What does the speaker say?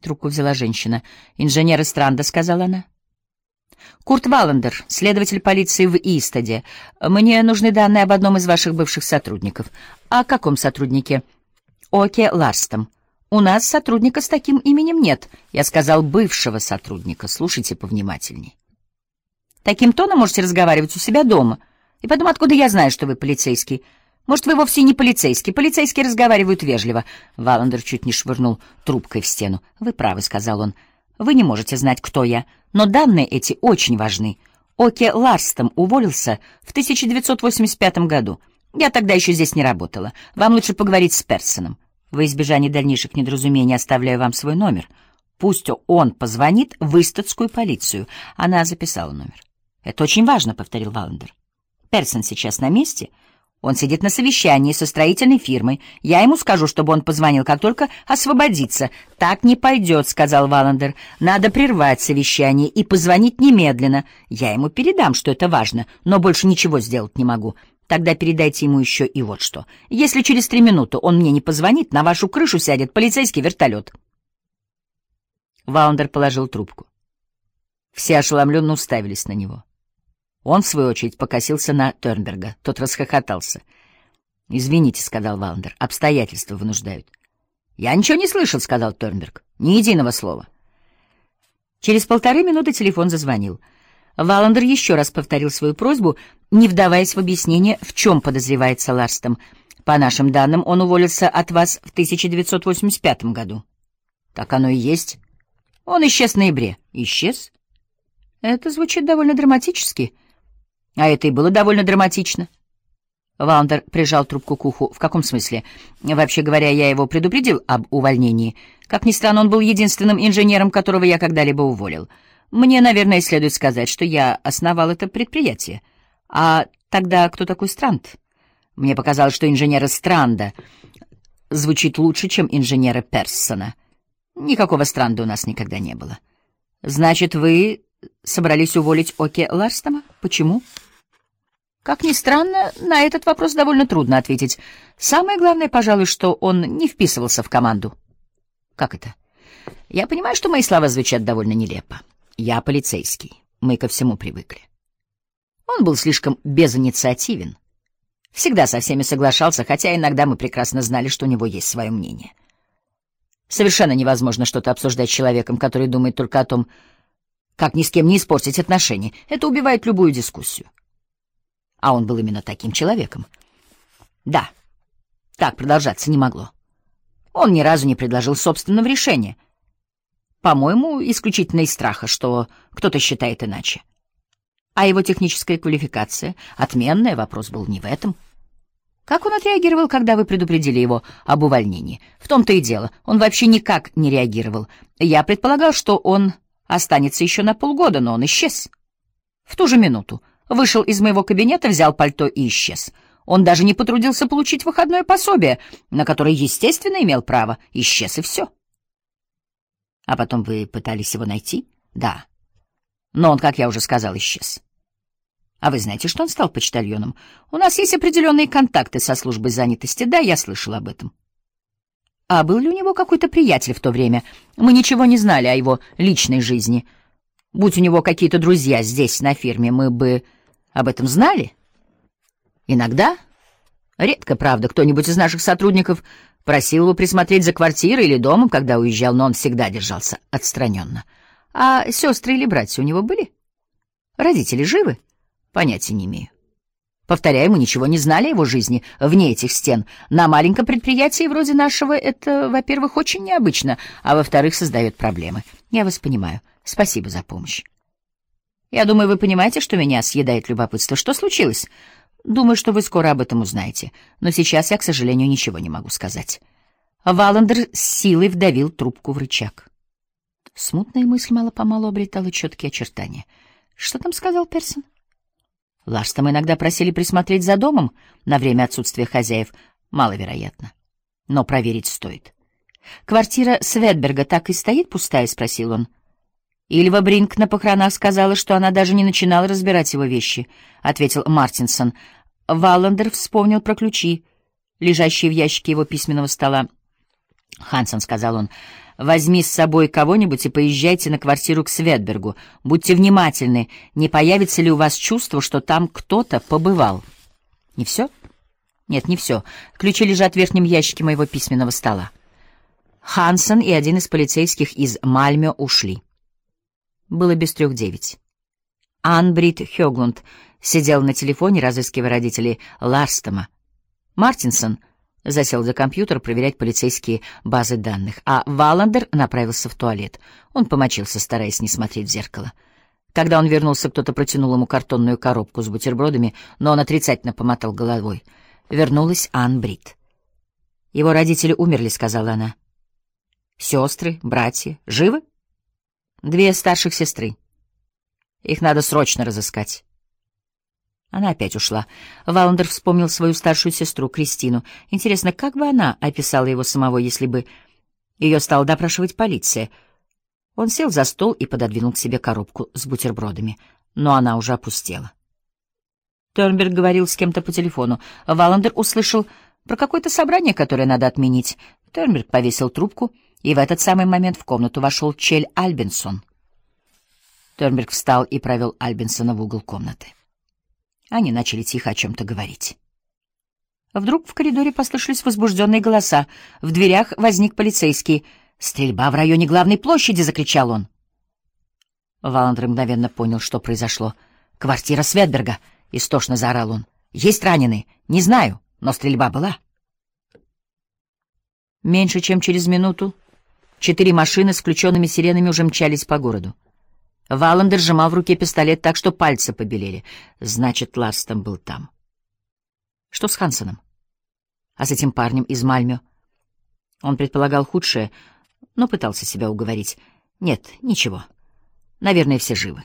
Трубку взяла женщина. «Инженер Эстранда», — сказала она. «Курт Валандер, следователь полиции в Истаде. Мне нужны данные об одном из ваших бывших сотрудников». «О каком сотруднике?» «Оке Ларстом». «У нас сотрудника с таким именем нет». Я сказал «бывшего сотрудника». Слушайте повнимательней. Таким тоном можете разговаривать у себя дома. И потом, откуда я знаю, что вы полицейский?» Может, вы вовсе не полицейский. Полицейские разговаривают вежливо. Валандер чуть не швырнул трубкой в стену. Вы правы, — сказал он. Вы не можете знать, кто я. Но данные эти очень важны. Оке Ларстом уволился в 1985 году. Я тогда еще здесь не работала. Вам лучше поговорить с Персоном. Во избежание дальнейших недоразумений оставляю вам свой номер. Пусть он позвонит в Истатскую полицию. Она записала номер. — Это очень важно, — повторил Валандер. Персон сейчас на месте — он сидит на совещании со строительной фирмой. Я ему скажу, чтобы он позвонил, как только освободится. Так не пойдет, — сказал Валандер. Надо прервать совещание и позвонить немедленно. Я ему передам, что это важно, но больше ничего сделать не могу. Тогда передайте ему еще и вот что. Если через три минуты он мне не позвонит, на вашу крышу сядет полицейский вертолет. Валандер положил трубку. Все ошеломленно уставились на него. — он, в свою очередь, покосился на Тернберга. Тот расхохотался. «Извините», — сказал Валандер, — «обстоятельства вынуждают». «Я ничего не слышал», — сказал Тернберг. «Ни единого слова». Через полторы минуты телефон зазвонил. Валандер еще раз повторил свою просьбу, не вдаваясь в объяснение, в чем подозревается Ларстом. «По нашим данным, он уволился от вас в 1985 году». «Так оно и есть. Он исчез в ноябре». «Исчез?» «Это звучит довольно драматически». А это и было довольно драматично. Ваундер прижал трубку к уху. В каком смысле? Вообще говоря, я его предупредил об увольнении. Как ни странно, он был единственным инженером, которого я когда-либо уволил. Мне, наверное, следует сказать, что я основал это предприятие. А тогда кто такой Странд? Мне показалось, что инженера Странда звучит лучше, чем инженера Персона. Никакого Странда у нас никогда не было. Значит, вы собрались уволить Оке Ларстома? Почему? Как ни странно, на этот вопрос довольно трудно ответить. Самое главное, пожалуй, что он не вписывался в команду. Как это? Я понимаю, что мои слова звучат довольно нелепо. Я полицейский. Мы ко всему привыкли. Он был слишком безинициативен. Всегда со всеми соглашался, хотя иногда мы прекрасно знали, что у него есть свое мнение. Совершенно невозможно что-то обсуждать с человеком, который думает только о том, как ни с кем не испортить отношения. Это убивает любую дискуссию. А он был именно таким человеком. Да, так продолжаться не могло. Он ни разу не предложил собственного решения. По-моему, исключительно из страха, что кто-то считает иначе. А его техническая квалификация, отменная, вопрос был не в этом. Как он отреагировал, когда вы предупредили его об увольнении? В том-то и дело, он вообще никак не реагировал. Я предполагал, что он Останется еще на полгода, но он исчез. В ту же минуту вышел из моего кабинета, взял пальто и исчез. Он даже не потрудился получить выходное пособие, на которое, естественно, имел право. Исчез и все. А потом вы пытались его найти? Да. Но он, как я уже сказал, исчез. А вы знаете, что он стал почтальоном? У нас есть определенные контакты со службой занятости. Да, я слышал об этом. А был ли у него какой-то приятель в то время? Мы ничего не знали о его личной жизни. Будь у него какие-то друзья здесь, на фирме, мы бы об этом знали? Иногда. Редко, правда, кто-нибудь из наших сотрудников просил его присмотреть за квартирой или домом, когда уезжал, но он всегда держался отстраненно. А сестры или братья у него были? Родители живы? Понятия не имею. Повторяю, мы ничего не знали о его жизни вне этих стен. На маленьком предприятии вроде нашего это, во-первых, очень необычно, а во-вторых, создает проблемы. Я вас понимаю. Спасибо за помощь. Я думаю, вы понимаете, что меня съедает любопытство. Что случилось? Думаю, что вы скоро об этом узнаете. Но сейчас я, к сожалению, ничего не могу сказать. Валандер с силой вдавил трубку в рычаг. Смутная мысль мало-помалу обретала четкие очертания. Что там сказал Персон? — Ларстом иногда просили присмотреть за домом на время отсутствия хозяев. Маловероятно. Но проверить стоит. «Квартира Светберга так и стоит пустая?» — спросил он. Ильва Бринк на похоронах сказала, что она даже не начинала разбирать его вещи, — ответил Мартинсон. Валландер вспомнил про ключи, лежащие в ящике его письменного стола. «Хансен», — сказал он, — Возьми с собой кого-нибудь и поезжайте на квартиру к Светбергу. Будьте внимательны, не появится ли у вас чувство, что там кто-то побывал. Не все? Нет, не все. Ключи лежат в верхнем ящике моего письменного стола. Хансен и один из полицейских из Мальмё ушли. Было без трех девять. Анбрид Хёглунд сидел на телефоне, разыскивая родителей Ларстома. Мартинсон — засел за компьютер проверять полицейские базы данных, а Валандер направился в туалет. Он помочился, стараясь не смотреть в зеркало. Когда он вернулся, кто-то протянул ему картонную коробку с бутербродами, но он отрицательно помотал головой. Вернулась Ан. «Его родители умерли», — сказала она. «Сестры, братья, живы?» «Две старших сестры. Их надо срочно разыскать». Она опять ушла. Валандер вспомнил свою старшую сестру, Кристину. Интересно, как бы она описала его самого, если бы ее стала допрашивать полиция? Он сел за стол и пододвинул к себе коробку с бутербродами, но она уже опустела. Тернберг говорил с кем-то по телефону. Валандер услышал про какое-то собрание, которое надо отменить. Тернберг повесил трубку, и в этот самый момент в комнату вошел Чель Альбинсон. Тернберг встал и провел Альбинсона в угол комнаты. Они начали тихо о чем-то говорить. Вдруг в коридоре послышались возбужденные голоса. В дверях возник полицейский. «Стрельба в районе главной площади!» — закричал он. Валандер мгновенно понял, что произошло. «Квартира Светберга!» — истошно заорал он. «Есть раненые? Не знаю, но стрельба была». Меньше чем через минуту четыре машины с включенными сиренами уже мчались по городу. Валандер сжимал в руке пистолет так, что пальцы побелели. Значит, Ларстон был там. Что с Хансеном? А с этим парнем из Мальмё? Он предполагал худшее, но пытался себя уговорить. Нет, ничего. Наверное, все живы.